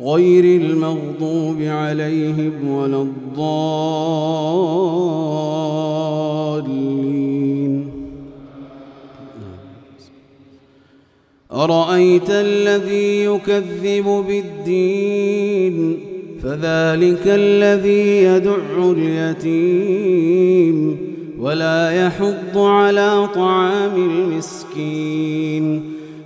غير المغضوب عليهم ولا الضالين. أرأيت الذي يكذب بالدين؟ فذلك الذي يدع اليتيم ولا يحض على طعام المسكين.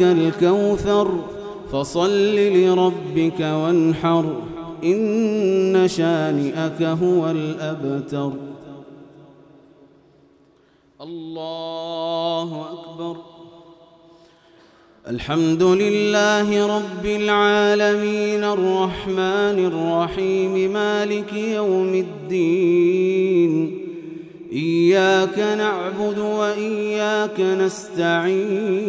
أعطيناك الكوثر فصل لربك وانحر إن شانئك هو الأبتر الله أكبر الحمد لله رب العالمين الرحمن الرحيم مالك يوم الدين إياك نعبد وإياك نستعين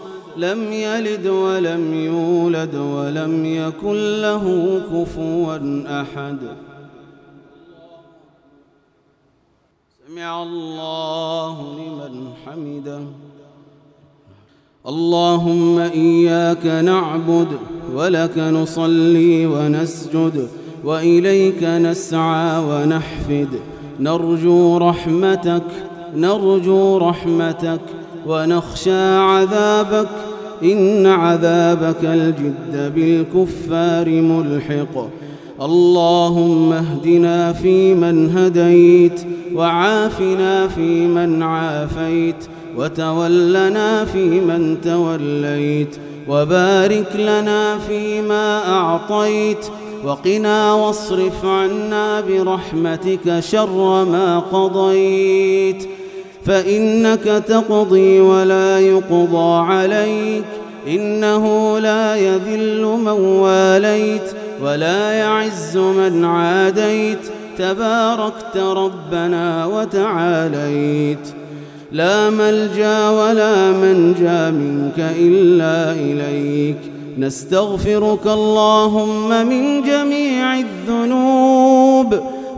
لم يلد ولم يولد ولم يكن له كفوا أحد. سمع الله لمن حمده. اللهم إياك نعبد ولك نصلي ونسجد وإليك نسعى ونحفد. نرجو رحمتك نرجو رحمتك ونخشى عذابك إن عذابك الجد بالكفار ملحق. اللهم اهدنا فيمن هديت وعافنا فيمن عافيت وتولنا فيمن توليت وبارك لنا فيما أعطيت وقنا واصرف عنا برحمتك شر ما قضيت. فإنك تقضي ولا يقضى عليك. إنه لا يذل من واليت ولا يعز من عاديت. تباركت ربنا وتعاليت. لا ملجأ ولا منجأ منك إلا إليك. نستغفرك اللهم من جميع الذنوب.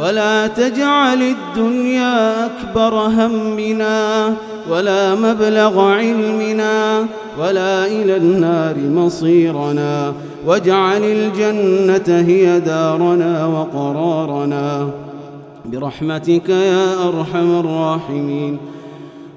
ولا تجعل الدنيا أكبر همنا ولا مبلغ علمنا ولا إلى النار مصيرنا واجعل الجنة هي دارنا وقرارنا برحمتك يا أرحم الراحمين.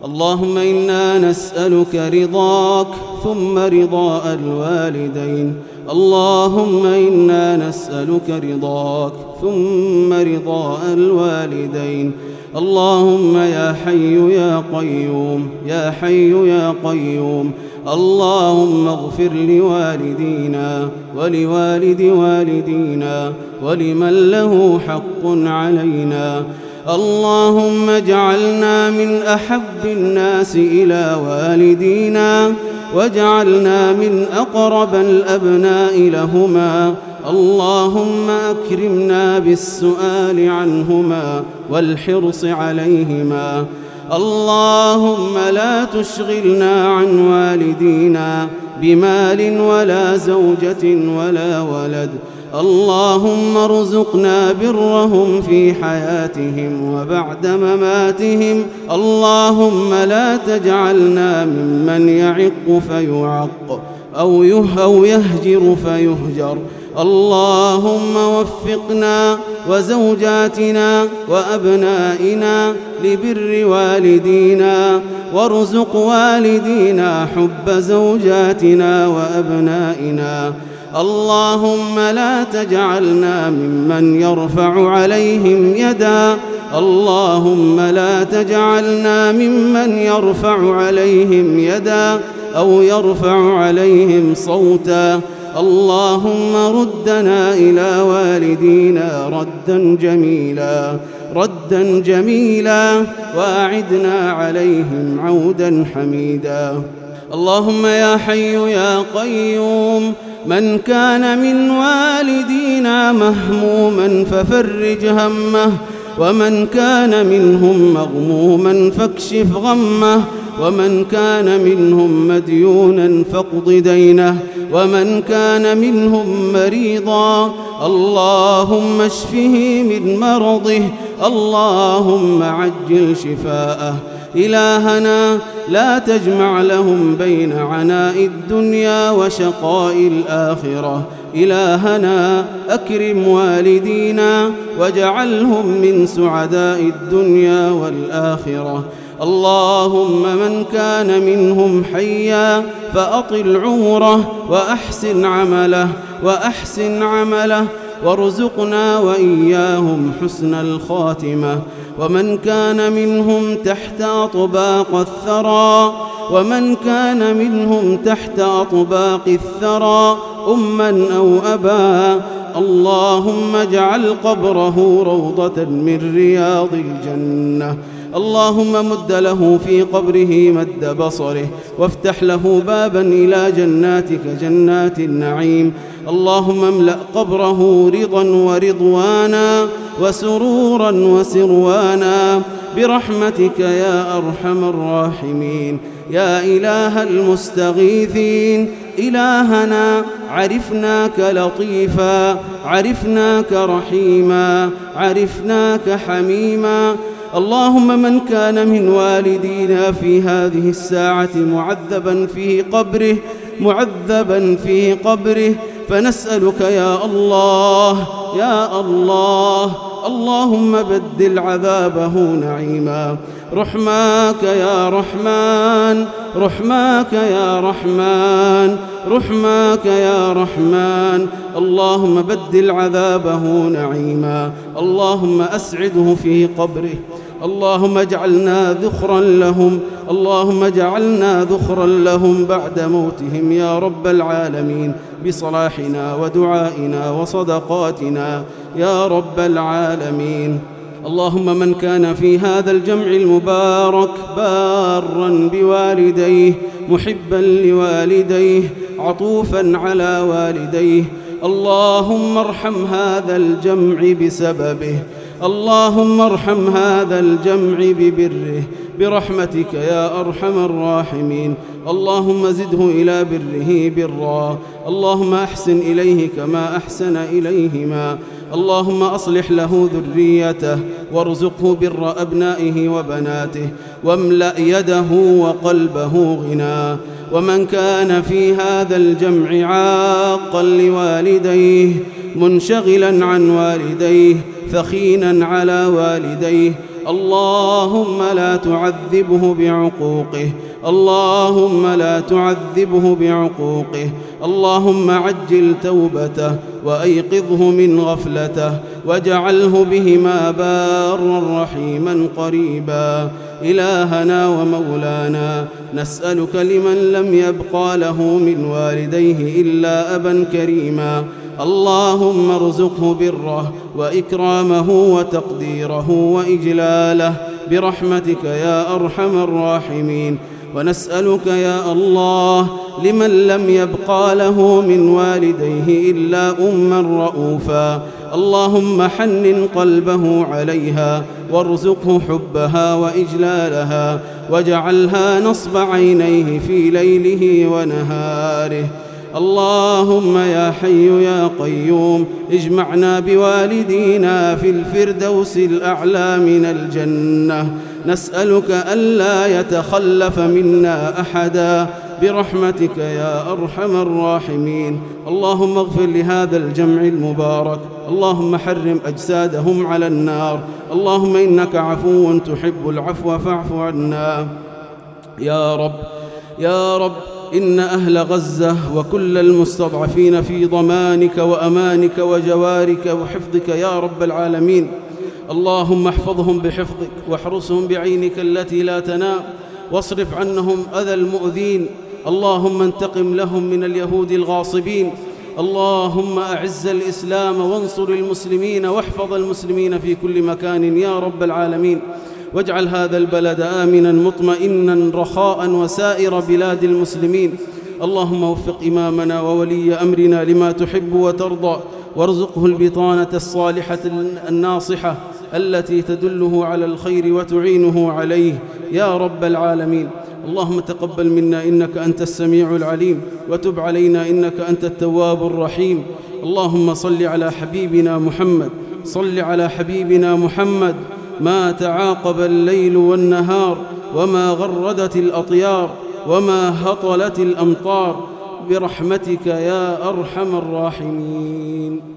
اللهم إنا نسألك رضاك ثم رضاء الوالدين. اللهم إنا نسألك رضاك ثم رضاء الوالدين. اللهم يا حي يا قيوم يا حي يا قيوم. اللهم اغفر لوالدينا ولوالد والدينا ولمن له حق علينا. اللهم اجعلنا من أحب الناس إلى والدينا. واجعلنا من أقرب الأبناء لهما. اللهم أكرمنا بالسؤال عنهما والحرص عليهما. اللهم لا تشغلنا عن والدينا بمال ولا زوجة ولا ولد. اللهم ارزقنا برهم في حياتهم وبعد مماتهم. اللهم لا تجعلنا ممن يعق فيعق أو يهجر فيهجر. اللهم وفقنا وزوجاتنا وأبنائنا لبر والدينا. وارزق والدينا حب زوجاتنا وأبنائنا. اللهم لا تجعلنا ممن يرفع عليهم يدا. اللهم لا تجعلنا ممن يرفع عليهم يدا أو يرفع عليهم صوتا. اللهم ردنا إلى والدينا ردا جميلا ردا جميلا واعدنا عليهم عودا حميدا. اللهم يا حي يا قيوم من كان من والدينا مهموما ففرج همه ومن كان منهم مغموما فاكشف غمه ومن كان منهم مديونا فاقض دينه ومن كان منهم مريضا. اللهم اشفه من مرضه اللهم عجل شفاءه. إلهنا لا تجمع لهم بين عناء الدنيا وشقاء الآخرة. إلهنا أكرم والدينا واجعلهم من سعداء الدنيا والآخرة. اللهم من كان منهم حيا فأطل عمره وأحسن عمله وأحسن عمله وارزقنا وإياهم حسن الخاتمة. ومن كان منهم تحت أطباق الثرى ومن كان منهم تحت أطباق الثرى أما أو أبا اللهم اجعل قبره روضة من رياض الجنة. اللهم مد له في قبره مد بصره وافتح له بابا إلى جناتك جنات النعيم. اللهم املأ قبره رضا ورضوانا وسرورا وسروانا برحمتك يا أرحم الراحمين يا إله المستغيثين إلهنا عرفناك لطيفا عرفناك رحيما عرفناك حميما اللهم من كان من والدينا في هذه الساعة معذبا في قبره معذبا في قبره فنسألك يا الله يا الله اللهم بدل عذابه نعيما. رحماك يا رحمن رحماك يا رحمن رحماك يا رحمن. اللهم بدل عذابه نعيما. اللهم أسعده في قبره. اللهم اجعلنا ذخرا لهم. اللهم اجعلنا ذخرا لهم بعد موتهم يا رب العالمين بصلاحنا ودعائنا وصدقاتنا يا رب العالمين. اللهم من كان في هذا الجمع المبارك بارا بوالديه محبا لوالديه عطوفا على والديه. اللهم ارحم هذا الجمع بسببه اللهم ارحم هذا الجمع ببره. برحمتك يا أرحم الراحمين. اللهم زده إلى بره برا. اللهم أحسن إليه كما أحسن إليهما. اللهم أصلح له ذريته وارزقه بر أبنائه وبناته. واملأ يده وقلبه غنى. ومن كان في هذا الجمع عاقا لوالديه منشغلا عن والديه ثخينا على والديه اللهم لا تعذبه بعقوقه. اللهم لا تعذبه بعقوقه. اللهم عجل توبته وأيقظه من غفلته واجعله بهما بارا رحيما قريبا. إلهنا ومولانا نسألك لمن لم يبقى له من والديه إلا أبا كريما. اللهم ارزقه بره وإكرامه وتقديره وإجلاله برحمتك يا أرحم الراحمين. ونسألك يا الله لمن لم يبقى له من والديه إلا أما رؤوفا. اللهم حنن قلبه عليها وارزقه حبها وإجلالها واجعلها نصب عينيه في ليله ونهاره. اللهم يا حي يا قيوم اجمعنا بوالدينا في الفردوس الأعلى من الجنة. نسألك ألا يتخلف منا أحدا. برحمتك يا أرحم الراحمين. اللهم اغفر لهذا الجمع المبارك. اللهم حرم أجسادهم على النار. اللهم إنك عفو تحب العفو فاعف عنا. يا رب يا رب. إن أهل غزة وكل المستضعفين في ضمانك وأمانك وجوارك وحفظك يا رب العالمين. اللهم احفظهم بحفظك واحرسهم بعينك التي لا تنام واصرف عنهم أذى المؤذين. اللهم انتقم لهم من اليهود الغاصبين. اللهم أعز الإسلام وانصر المسلمين واحفظ المسلمين في كل مكان يا رب العالمين. واجعل هذا البلد آمنا مطمئنا رخاء وسائر بلاد المسلمين. اللهم وفق إمامنا وولي أمرنا لما تحب وترضى. وارزقه البطانة الصالحة الناصحة التي تدله على الخير وتعينه عليه. يا رب العالمين. اللهم تقبل منا إنك أنت السميع العليم. وتب علينا إنك أنت التواب الرحيم. اللهم صل على حبيبنا محمد. صل على حبيبنا محمد. ما تعاقب الليل والنهار وما غردت الأطيار وما هطلت الأمطار برحمتك يا أرحم الراحمين.